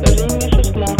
Даже не шестнадцать.